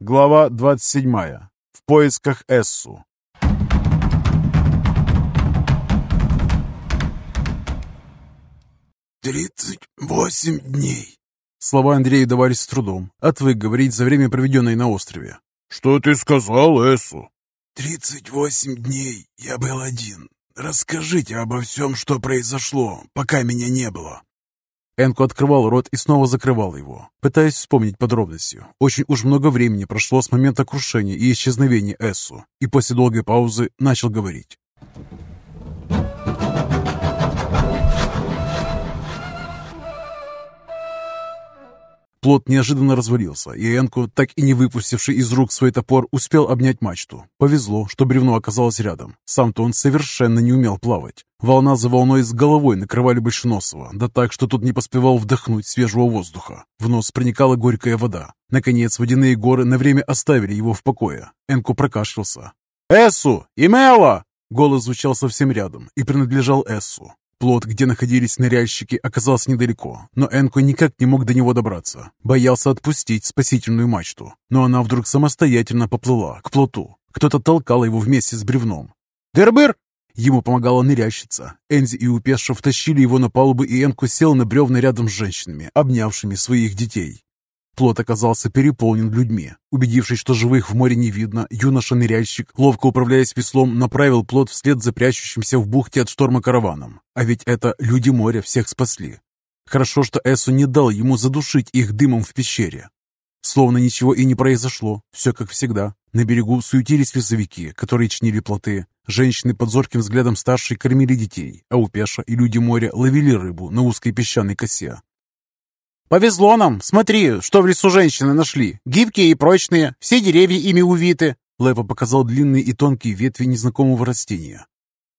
Глава 27. В поисках Эссу. «Тридцать восемь дней!» Слова Андрея давались с трудом. Отвык говорить за время, проведенное на острове. «Что ты сказал, Эссу?» «Тридцать восемь дней я был один. Расскажите обо всем, что произошло, пока меня не было». Энко открывал рот и снова закрывал его, пытаясь вспомнить подробности. Очень уж много времени прошло с момента крушения и исчезновения Эссу, и после долгой паузы начал говорить. Плот неожиданно развалился, и Энку, так и не выпустивший из рук свой топор, успел обнять мачту. Повезло, что бревно оказалось рядом. Сам-то он совершенно не умел плавать. Волна за волной с головой накрывали Большеносова, да так, что тот не поспевал вдохнуть свежего воздуха. В нос проникала горькая вода. Наконец, водяные горы на время оставили его в покое. Энку прокашлялся. «Эссу! Имела!» Голос звучал совсем рядом и принадлежал Эссу. Плот, где находились ныряльщики, оказался недалеко, но Энко никак не мог до него добраться. Боялся отпустить спасительную мачту, но она вдруг самостоятельно поплыла к плоту. Кто-то толкал его вместе с бревном. «Дербер!» Ему помогала ныряльщица. Энзи и Упеша втащили его на палубу, и Энко сел на бревна рядом с женщинами, обнявшими своих детей. Плот оказался переполнен людьми. Убедившись, что живых в море не видно, юноша-ныряльщик, ловко управляясь веслом, направил плот вслед за прячущимся в бухте от шторма караваном. А ведь это люди моря всех спасли. Хорошо, что Эсу не дал ему задушить их дымом в пещере. Словно ничего и не произошло, все как всегда. На берегу суетились лесовики, которые чинили плоты. Женщины под зорким взглядом старшей кормили детей, а у Пеша и люди моря ловили рыбу на узкой песчаной косе. «Повезло нам! Смотри, что в лесу женщины нашли! Гибкие и прочные, все деревья ими увиты!» Лепа показал длинные и тонкие ветви незнакомого растения.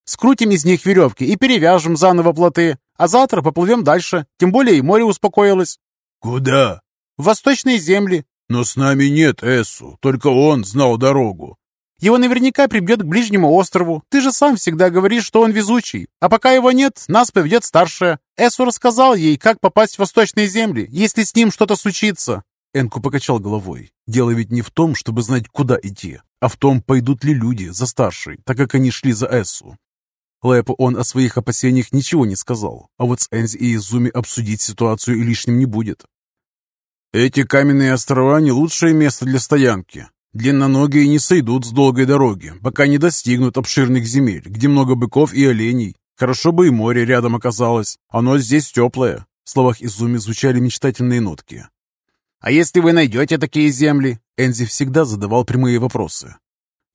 «Скрутим из них веревки и перевяжем заново плоты, а завтра поплывем дальше, тем более и море успокоилось». «Куда?» «В восточные земли». «Но с нами нет Эссу, только он знал дорогу». Его наверняка прибьет к ближнему острову. Ты же сам всегда говоришь, что он везучий. А пока его нет, нас поведет старшая. Эсу рассказал ей, как попасть в восточные земли, если с ним что-то случится». Энку покачал головой. Дело ведь не в том, чтобы знать, куда идти, а в том, пойдут ли люди за старшей, так как они шли за Эссу. Лэпу он о своих опасениях ничего не сказал, а вот с Энзи и Изуми обсудить ситуацию лишним не будет. «Эти каменные острова не лучшее место для стоянки», Длинноногие не сойдут с долгой дороги, пока не достигнут обширных земель, где много быков и оленей. Хорошо бы и море рядом оказалось. Оно здесь теплое. В словах Изуми звучали мечтательные нотки. «А если вы найдете такие земли?» Энзи всегда задавал прямые вопросы.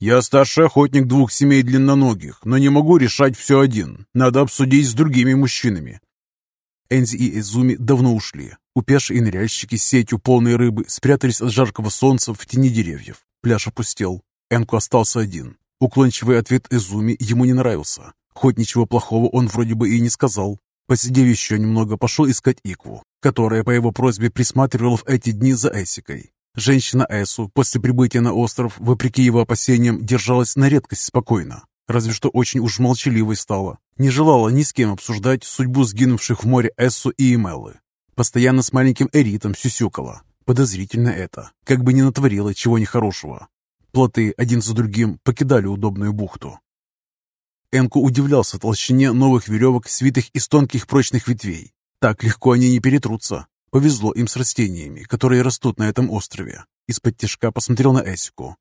«Я старший охотник двух семей длинноногих, но не могу решать все один. Надо обсудить с другими мужчинами». Энзи и Изуми давно ушли. Упеши и ныряльщики с сетью полной рыбы спрятались от жаркого солнца в тени деревьев. Пляж опустел. Энку остался один. Уклончивый ответ Изуми ему не нравился. Хоть ничего плохого он вроде бы и не сказал. Посидев еще немного, пошел искать Икву, которая по его просьбе присматривала в эти дни за Эсикой. Женщина Эсу после прибытия на остров, вопреки его опасениям, держалась на редкость спокойно. Разве что очень уж молчаливой стала. Не желала ни с кем обсуждать судьбу сгинувших в море Эссу и Эмеллы. Постоянно с маленьким Эритом сюсюкала. Подозрительно это, как бы не натворила чего нехорошего. Плоты один за другим покидали удобную бухту. Энку удивлялся толщине новых веревок, свитых из тонких прочных ветвей. Так легко они не перетрутся. Повезло им с растениями, которые растут на этом острове. Из-под тяжка посмотрел на Эсику.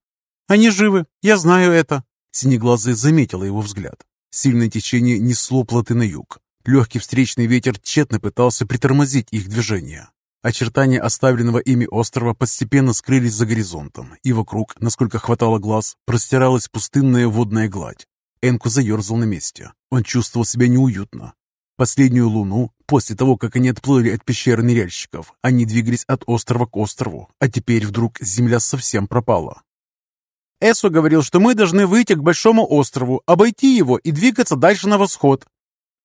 «Они живы, я знаю это!» Синеглазый заметила его взгляд. Сильное течение несло плоты на юг. Легкий встречный ветер тщетно пытался притормозить их движение. Очертания оставленного ими острова постепенно скрылись за горизонтом, и вокруг, насколько хватало глаз, простиралась пустынная водная гладь. Энку заерзал на месте. Он чувствовал себя неуютно. Последнюю луну, после того, как они отплыли от пещеры ныряльщиков, они двигались от острова к острову, а теперь вдруг земля совсем пропала. Эсу говорил, что мы должны выйти к большому острову, обойти его и двигаться дальше на восход.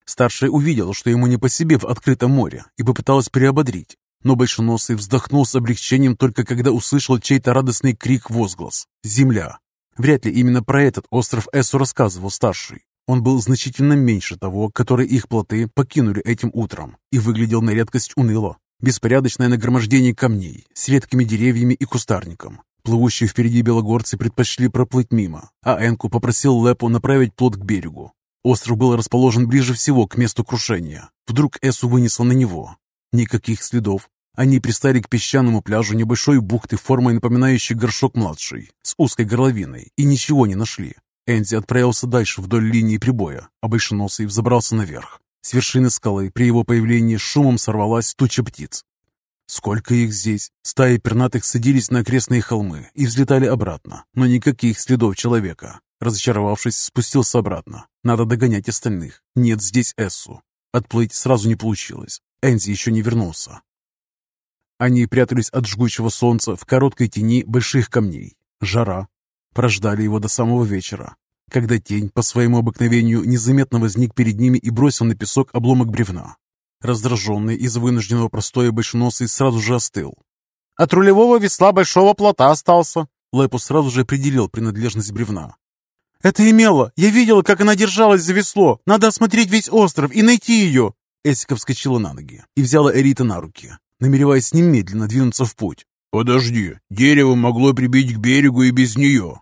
Старший увидел, что ему не по себе в открытом море, и попыталась приободрить. Но Большеносый вздохнул с облегчением только когда услышал чей-то радостный крик-возглас «Земля!». Вряд ли именно про этот остров Эсу рассказывал старший. Он был значительно меньше того, который их плоты покинули этим утром, и выглядел на редкость уныло. Беспорядочное нагромождение камней с редкими деревьями и кустарником. Плывущие впереди белогорцы предпочли проплыть мимо, а Энку попросил Лепу направить плот к берегу. Остров был расположен ближе всего к месту крушения. Вдруг Эсу вынесло на него. Никаких следов. Они пристали к песчаному пляжу небольшой бухты формой напоминающей горшок младший, с узкой горловиной, и ничего не нашли. Энди отправился дальше вдоль линии прибоя, а Большеносый взобрался наверх. С вершины скалы при его появлении шумом сорвалась туча птиц. Сколько их здесь? Стаи пернатых садились на окрестные холмы и взлетали обратно, но никаких следов человека. Разочаровавшись, спустился обратно. Надо догонять остальных. Нет здесь Эссу. Отплыть сразу не получилось. Энзи еще не вернулся. Они прятались от жгучего солнца в короткой тени больших камней. Жара. Прождали его до самого вечера, когда тень по своему обыкновению незаметно возник перед ними и бросил на песок обломок бревна. Раздраженный из вынужденного простоя большеносый сразу же остыл. «От рулевого весла большого плота остался!» Лэпу сразу же определил принадлежность бревна. «Это имело! Я видела, как она держалась за весло! Надо осмотреть весь остров и найти ее!» Эсика вскочила на ноги и взяла Эрита на руки, намереваясь немедленно двинуться в путь. «Подожди, дерево могло прибить к берегу и без нее!»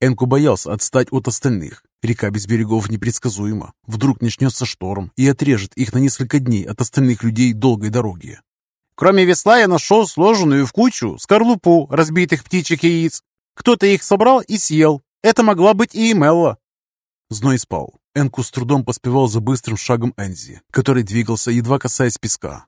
Энку боялся отстать от остальных. Река без берегов непредсказуема. Вдруг начнется шторм и отрежет их на несколько дней от остальных людей долгой дороги. Кроме весла я нашел сложенную в кучу скорлупу разбитых птичьих яиц. Кто-то их собрал и съел. Это могла быть и Эмелла. Зной спал. Энку с трудом поспевал за быстрым шагом Энзи, который двигался, едва касаясь песка.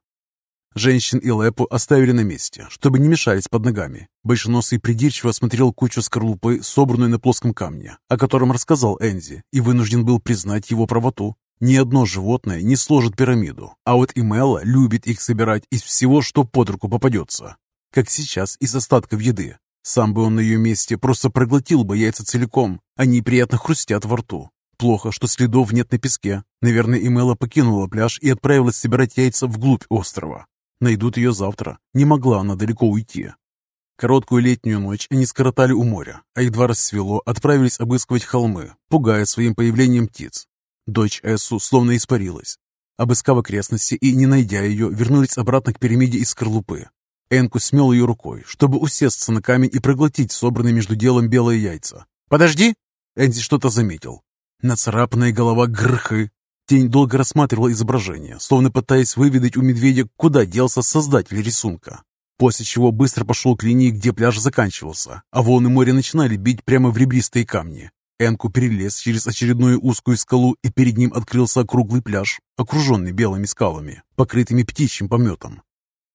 Женщин и Лепу оставили на месте, чтобы не мешались под ногами. Большеносый придирчиво осмотрел кучу скорлупы, собранную на плоском камне, о котором рассказал Энзи, и вынужден был признать его правоту. Ни одно животное не сложит пирамиду, а вот Имела любит их собирать из всего, что под руку попадется. Как сейчас из остатков еды. Сам бы он на ее месте просто проглотил бы яйца целиком. Они приятно хрустят во рту. Плохо, что следов нет на песке. Наверное, Имела покинула пляж и отправилась собирать яйца вглубь острова. Найдут ее завтра. Не могла она далеко уйти. Короткую летнюю ночь они скоротали у моря, а едва рассвело, отправились обыскивать холмы, пугая своим появлением птиц. Дочь Эссу словно испарилась. Обыскав окрестности и, не найдя ее, вернулись обратно к пирамиде из скорлупы. Энку смел ее рукой, чтобы усесться на камень и проглотить собранные между делом белые яйца. «Подожди!» Энди что-то заметил. Нацарапанная голова грхы, Тень долго рассматривал изображение, словно пытаясь выведать у медведя, куда делся создатель рисунка. После чего быстро пошел к линии, где пляж заканчивался, а волны моря начинали бить прямо в ребристые камни. Энку перелез через очередную узкую скалу, и перед ним открылся округлый пляж, окруженный белыми скалами, покрытыми птичьим пометом.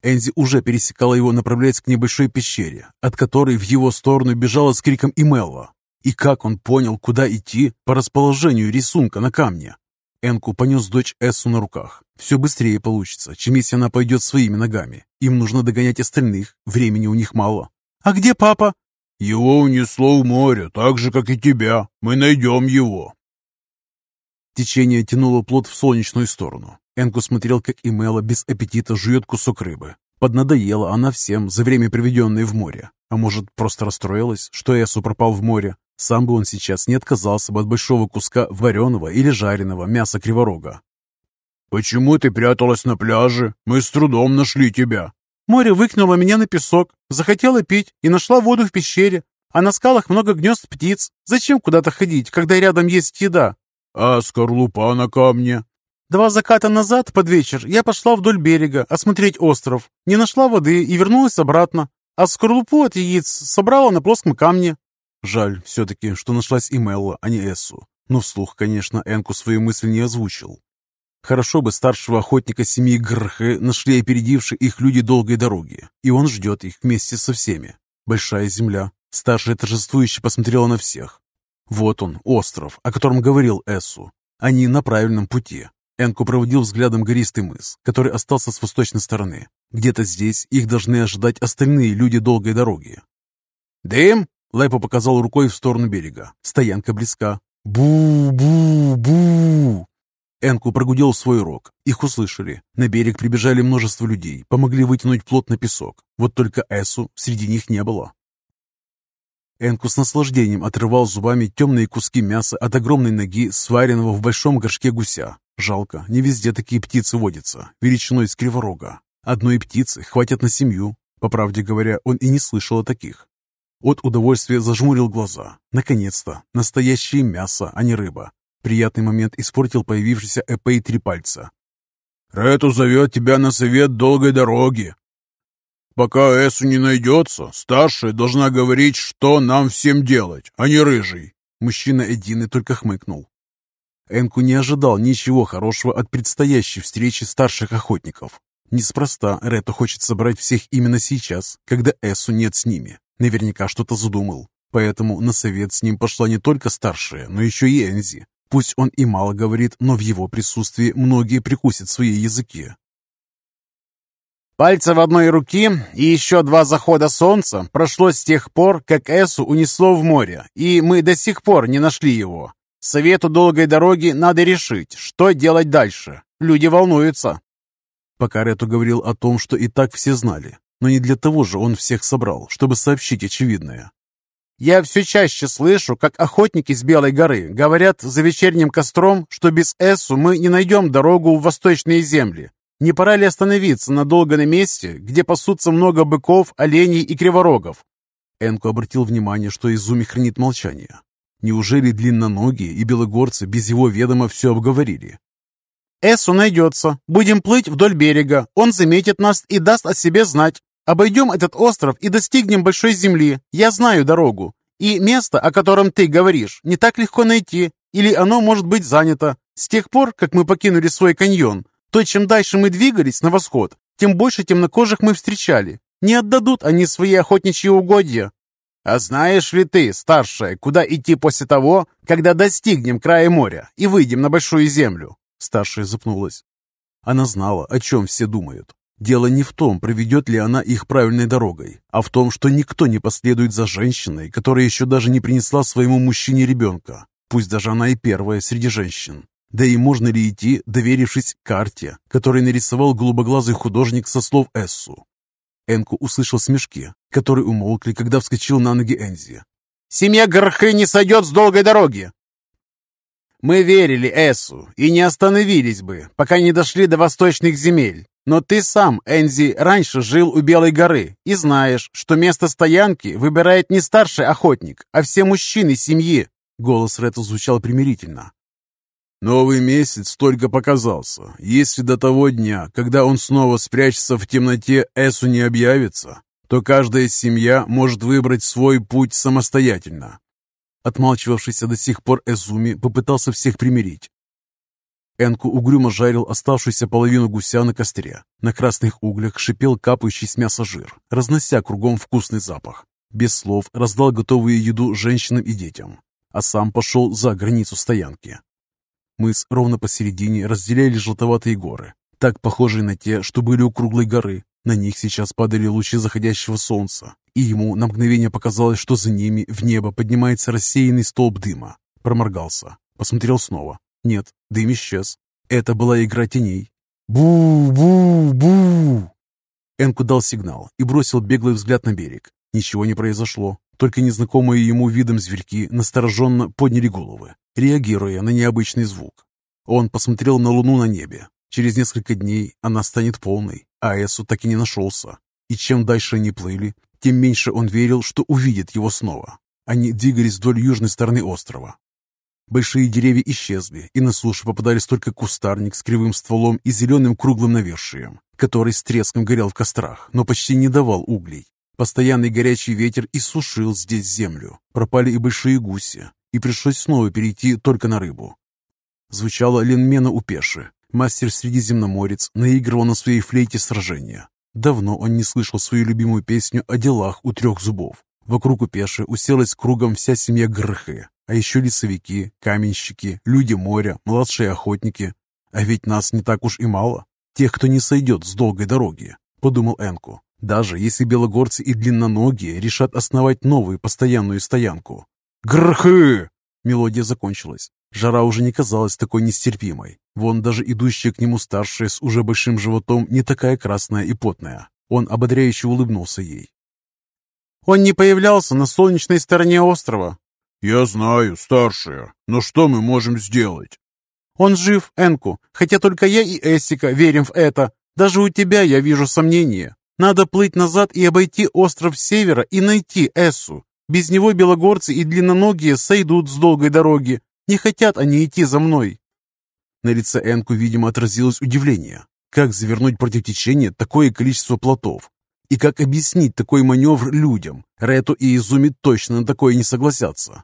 Энзи уже пересекала его, направляясь к небольшой пещере, от которой в его сторону бежала с криком Имелла. И как он понял, куда идти по расположению рисунка на камне? Энку понес дочь Эссу на руках. Все быстрее получится, чем если она пойдет своими ногами. Им нужно догонять остальных, времени у них мало. «А где папа?» «Его унесло в море, так же, как и тебя. Мы найдем его». Течение тянуло плод в солнечную сторону. Энку смотрел, как Имела без аппетита жует кусок рыбы. Поднадоела она всем за время, проведенное в море. А может, просто расстроилась, что Эсу пропал в море, сам бы он сейчас не отказался бы от большого куска вареного или жареного мяса криворога. «Почему ты пряталась на пляже? Мы с трудом нашли тебя». «Море выкинуло меня на песок, захотела пить и нашла воду в пещере. А на скалах много гнезд птиц. Зачем куда-то ходить, когда рядом есть еда?» «А скорлупа на камне?» Два заката назад, под вечер, я пошла вдоль берега осмотреть остров. Не нашла воды и вернулась обратно. А скорлупу от яиц собрала на плоском камне. Жаль все-таки, что нашлась и а не Эссу. Но вслух, конечно, Энку свою мысль не озвучил. Хорошо бы старшего охотника семьи Грхе нашли опередившие их люди долгой дороги, и он ждет их вместе со всеми. Большая земля. Старшая торжествующе посмотрела на всех. Вот он, остров, о котором говорил Эссу. Они на правильном пути. Энку проводил взглядом гористый мыс, который остался с восточной стороны. Где-то здесь их должны ожидать остальные люди долгой дороги. «Дым!» Лайпо показал рукой в сторону берега. Стоянка близка. Бу-бу-бу! Энку прогудел свой рог. Их услышали. На берег прибежали множество людей, помогли вытянуть плот на песок. Вот только Эсу среди них не было. Энку с наслаждением отрывал зубами темные куски мяса от огромной ноги, сваренного в большом горшке гуся. Жалко, не везде такие птицы водятся, величиной с криворога. Одной птицы хватит на семью. По правде говоря, он и не слышал о таких. От удовольствия зажмурил глаза. Наконец-то, настоящее мясо, а не рыба. Приятный момент испортил появившийся Эпей три пальца. «Рету зовет тебя на совет долгой дороги. Пока Эсу не найдется, старшая должна говорить, что нам всем делать, а не рыжий». Мужчина Эдины только хмыкнул. Энку не ожидал ничего хорошего от предстоящей встречи старших охотников. Неспроста Рету хочет собрать всех именно сейчас, когда Эсу нет с ними. Наверняка что-то задумал. Поэтому на совет с ним пошла не только старшая, но еще и Энзи. Пусть он и мало говорит, но в его присутствии многие прикусят свои языки. Пальцы в одной руке и еще два захода солнца прошло с тех пор, как Эсу унесло в море, и мы до сих пор не нашли его. Совету долгой дороги надо решить, что делать дальше. Люди волнуются. Пока Рету говорил о том, что и так все знали. Но не для того же он всех собрал, чтобы сообщить очевидное. Я все чаще слышу, как охотники с Белой горы говорят за вечерним костром, что без Эсу мы не найдем дорогу в восточные земли. Не пора ли остановиться надолго на месте, где пасутся много быков, оленей и криворогов? Энку обратил внимание, что Изуми хранит молчание. Неужели длинноногие и белогорцы без его ведома все обговорили? Эсу найдется. Будем плыть вдоль берега. Он заметит нас и даст о себе знать. Обойдем этот остров и достигнем большой земли. Я знаю дорогу. И место, о котором ты говоришь, не так легко найти. Или оно может быть занято. С тех пор, как мы покинули свой каньон, то чем дальше мы двигались на восход, тем больше темнокожих мы встречали. Не отдадут они свои охотничьи угодья. А знаешь ли ты, старшая, куда идти после того, когда достигнем края моря и выйдем на большую землю? Старшая запнулась. Она знала, о чем все думают. Дело не в том, проведет ли она их правильной дорогой, а в том, что никто не последует за женщиной, которая еще даже не принесла своему мужчине ребенка, пусть даже она и первая среди женщин. Да и можно ли идти, доверившись карте, которую нарисовал голубоглазый художник со слов Эссу? Энку услышал смешки, которые умолкли, когда вскочил на ноги Энзи. «Семья Горхы не сойдет с долгой дороги!» Мы верили Эсу и не остановились бы, пока не дошли до восточных земель. Но ты сам, Энзи, раньше жил у Белой горы и знаешь, что место стоянки выбирает не старший охотник, а все мужчины семьи. Голос Ретта звучал примирительно. Новый месяц только показался. Если до того дня, когда он снова спрячется в темноте, Эсу не объявится, то каждая семья может выбрать свой путь самостоятельно. Отмалчивавшийся до сих пор Эзуми попытался всех примирить. Энку угрюмо жарил оставшуюся половину гуся на костре. На красных углях шипел капающий с мяса жир, разнося кругом вкусный запах. Без слов раздал готовую еду женщинам и детям, а сам пошел за границу стоянки. Мыс ровно посередине разделяли желтоватые горы, так похожие на те, что были у круглой горы. На них сейчас падали лучи заходящего солнца, и ему на мгновение показалось, что за ними в небо поднимается рассеянный столб дыма. Проморгался, посмотрел снова. Нет, дым исчез. Это была игра теней. «Бу-бу-бу!» Энку дал сигнал и бросил беглый взгляд на берег. Ничего не произошло, только незнакомые ему видом зверьки настороженно подняли головы, реагируя на необычный звук. Он посмотрел на луну на небе. Через несколько дней она станет полной, а Эсу так и не нашелся. И чем дальше они плыли, тем меньше он верил, что увидит его снова. Они двигались вдоль южной стороны острова. Большие деревья исчезли, и на сушу попадались только кустарник с кривым стволом и зеленым круглым навершием, который с треском горел в кострах, но почти не давал углей. Постоянный горячий ветер иссушил здесь землю. Пропали и большие гуси, и пришлось снова перейти только на рыбу. Звучало Ленмена у пеши. Мастер Средиземноморец наигрывал на своей флейте сражения. Давно он не слышал свою любимую песню о делах у трех зубов. Вокруг у Пеши уселась кругом вся семья Грхы, а еще лесовики, каменщики, люди моря, младшие охотники. А ведь нас не так уж и мало. Тех, кто не сойдет с долгой дороги, подумал Энку. Даже если белогорцы и длинноногие решат основать новую постоянную стоянку. Грхы! Мелодия закончилась. Жара уже не казалась такой нестерпимой. Вон даже идущая к нему старшая с уже большим животом не такая красная и потная. Он ободряюще улыбнулся ей. «Он не появлялся на солнечной стороне острова». «Я знаю, старшая, но что мы можем сделать?» «Он жив, Энку, хотя только я и Эссика верим в это. Даже у тебя я вижу сомнения. Надо плыть назад и обойти остров севера и найти Эссу. Без него белогорцы и длинноногие сойдут с долгой дороги. Не хотят они идти за мной». На лице Энку, видимо, отразилось удивление. Как завернуть против течения такое количество плотов? И как объяснить такой маневр людям? Рету и Изуми точно на такое не согласятся.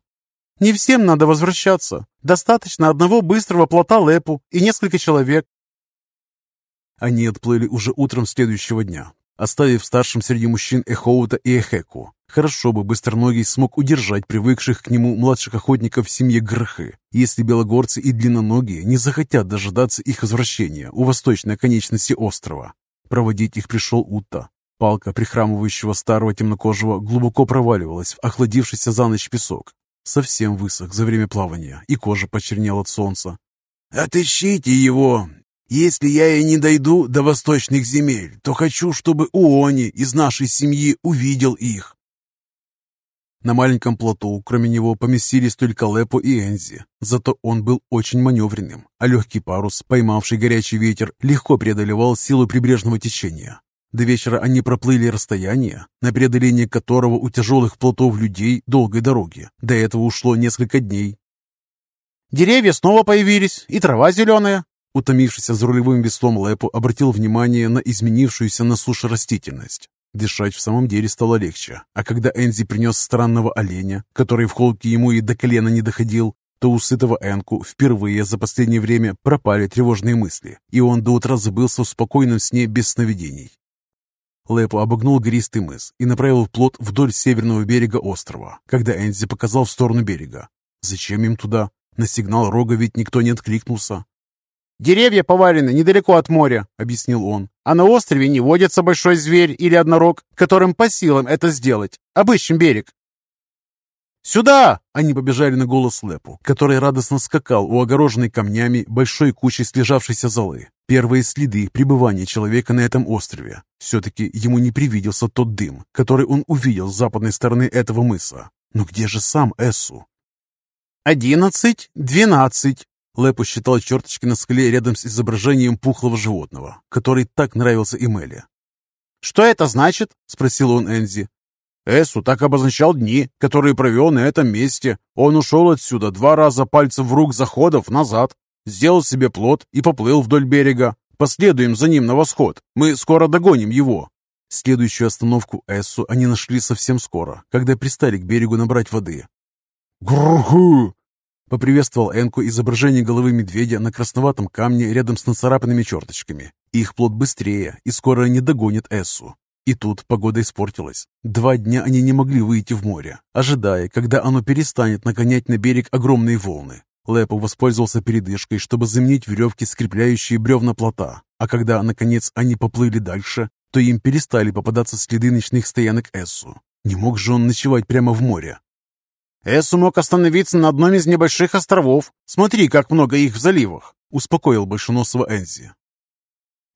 «Не всем надо возвращаться. Достаточно одного быстрого плота Лепу и несколько человек». Они отплыли уже утром следующего дня, оставив старшим среди мужчин Эхоута и Эхеку. Хорошо бы Быстроногий смог удержать привыкших к нему младших охотников в семье Грхы, если белогорцы и длинноногие не захотят дожидаться их возвращения у восточной конечности острова. Проводить их пришел Утта. Палка прихрамывающего старого темнокожего глубоко проваливалась в охладившийся за ночь песок. Совсем высох за время плавания, и кожа почернела от солнца. «Отыщите его! Если я и не дойду до восточных земель, то хочу, чтобы Уони из нашей семьи увидел их. На маленьком плоту, кроме него, поместились только Лепо и Энзи. Зато он был очень маневренным, а легкий парус, поймавший горячий ветер, легко преодолевал силу прибрежного течения. До вечера они проплыли расстояние, на преодоление которого у тяжелых плотов людей долгой дороги. До этого ушло несколько дней. «Деревья снова появились, и трава зеленая», Утомившийся за рулевым веслом Лепо обратил внимание на изменившуюся на суше растительность. Дышать в самом деле стало легче, а когда Энзи принес странного оленя, который в холке ему и до колена не доходил, то у сытого Энку впервые за последнее время пропали тревожные мысли, и он до утра забылся в спокойном сне без сновидений. Лепо обогнул гористый мыс и направил плот вдоль северного берега острова, когда Энзи показал в сторону берега. Зачем им туда? На сигнал рога ведь никто не откликнулся. «Деревья повалены недалеко от моря», — объяснил он. «А на острове не водится большой зверь или однорог, которым по силам это сделать. Обыщем берег». «Сюда!» — они побежали на голос Лепу, который радостно скакал у огороженной камнями большой кучи слежавшейся золы. Первые следы пребывания человека на этом острове. Все-таки ему не привиделся тот дым, который он увидел с западной стороны этого мыса. Но где же сам Эссу? «Одиннадцать, двенадцать!» Лэп считал черточки на скале рядом с изображением пухлого животного, который так нравился Эмеле. «Что это значит?» — спросил он Энзи. Эсу так обозначал дни, которые провел на этом месте. Он ушел отсюда два раза пальцем в рук заходов назад, сделал себе плот и поплыл вдоль берега. Последуем за ним на восход. Мы скоро догоним его. Следующую остановку Эссу они нашли совсем скоро, когда пристали к берегу набрать воды. «Грху!» Поприветствовал Энку изображение головы медведя на красноватом камне рядом с нацарапанными черточками. Их плод быстрее, и скоро они догонят Эссу. И тут погода испортилась. Два дня они не могли выйти в море, ожидая, когда оно перестанет нагонять на берег огромные волны. Лепо воспользовался передышкой, чтобы заменить веревки, скрепляющие бревна плота. А когда, наконец, они поплыли дальше, то им перестали попадаться следы ночных стоянок Эссу. Не мог же он ночевать прямо в море. Эссу мог остановиться на одном из небольших островов. Смотри, как много их в заливах», — успокоил большеносого Энзи.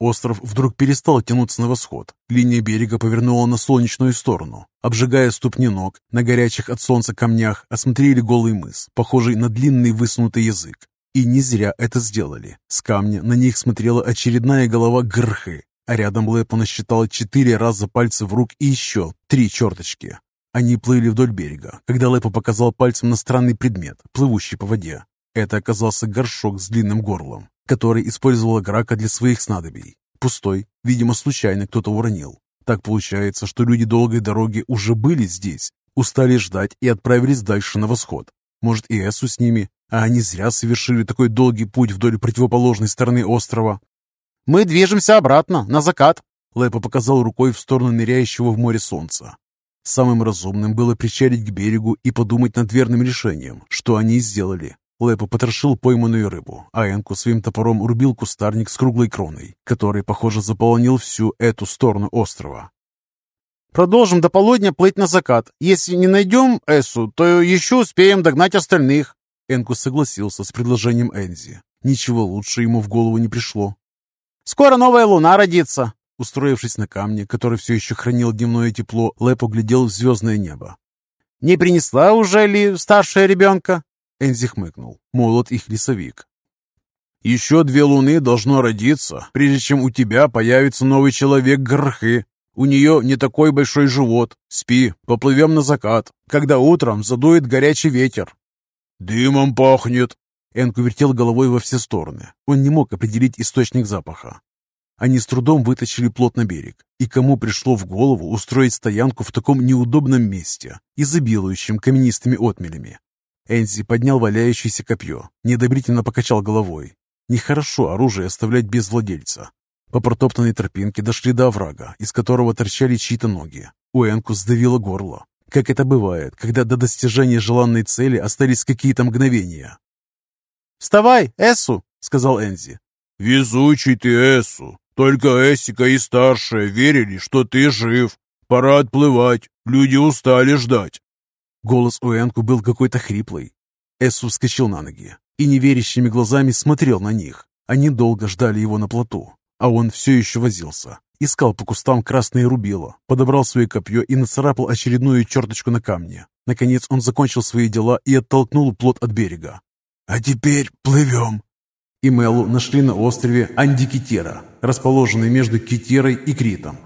Остров вдруг перестал тянуться на восход. Линия берега повернула на солнечную сторону. Обжигая ступни ног, на горячих от солнца камнях осмотрели голый мыс, похожий на длинный высунутый язык. И не зря это сделали. С камня на них смотрела очередная голова Грхы, а рядом Лэпо насчитал четыре раза пальцы в рук и еще три черточки. Они плыли вдоль берега, когда Лепо показал пальцем на странный предмет, плывущий по воде. Это оказался горшок с длинным горлом, который использовала Грака для своих снадобий. Пустой, видимо, случайно кто-то уронил. Так получается, что люди долгой дороги уже были здесь, устали ждать и отправились дальше на восход. Может, и Эсу с ними, а они зря совершили такой долгий путь вдоль противоположной стороны острова. «Мы движемся обратно, на закат», — Лепо показал рукой в сторону ныряющего в море солнца. Самым разумным было причалить к берегу и подумать над верным решением, что они сделали. Лепо потрошил пойманную рыбу, а Энку своим топором рубил кустарник с круглой кроной, который, похоже, заполонил всю эту сторону острова. «Продолжим до полудня плыть на закат. Если не найдем Эсу, то еще успеем догнать остальных». Энку согласился с предложением Энзи. Ничего лучше ему в голову не пришло. «Скоро новая луна родится. Устроившись на камне, который все еще хранил дневное тепло, Лэп углядел в звездное небо. «Не принесла уже ли старшая ребенка?» Энзи хмыкнул. Молод их лесовик. Еще две луны должно родиться, прежде чем у тебя появится новый человек Грхы. У нее не такой большой живот. Спи, поплывем на закат, когда утром задует горячий ветер». «Дымом пахнет!» Энку вертел головой во все стороны. Он не мог определить источник запаха. Они с трудом вытащили плот на берег. И кому пришло в голову устроить стоянку в таком неудобном месте, изобилующем каменистыми отмелями? Энзи поднял валяющееся копье, неодобрительно покачал головой. Нехорошо оружие оставлять без владельца. По протоптанной тропинке дошли до оврага, из которого торчали чьи-то ноги. У Энку сдавило горло. Как это бывает, когда до достижения желанной цели остались какие-то мгновения. «Вставай, Эссу!» — сказал Энзи. «Везучий ты, Эссу! Только Эссика и старшая верили, что ты жив. Пора отплывать, люди устали ждать». Голос у Энку был какой-то хриплый. Эссу вскочил на ноги и неверящими глазами смотрел на них. Они долго ждали его на плоту, а он все еще возился. Искал по кустам красное рубило, подобрал свое копье и нацарапал очередную черточку на камне. Наконец он закончил свои дела и оттолкнул плот от берега. «А теперь плывем!» И Мелу нашли на острове Андикитера, расположенный между Китерой и Критом.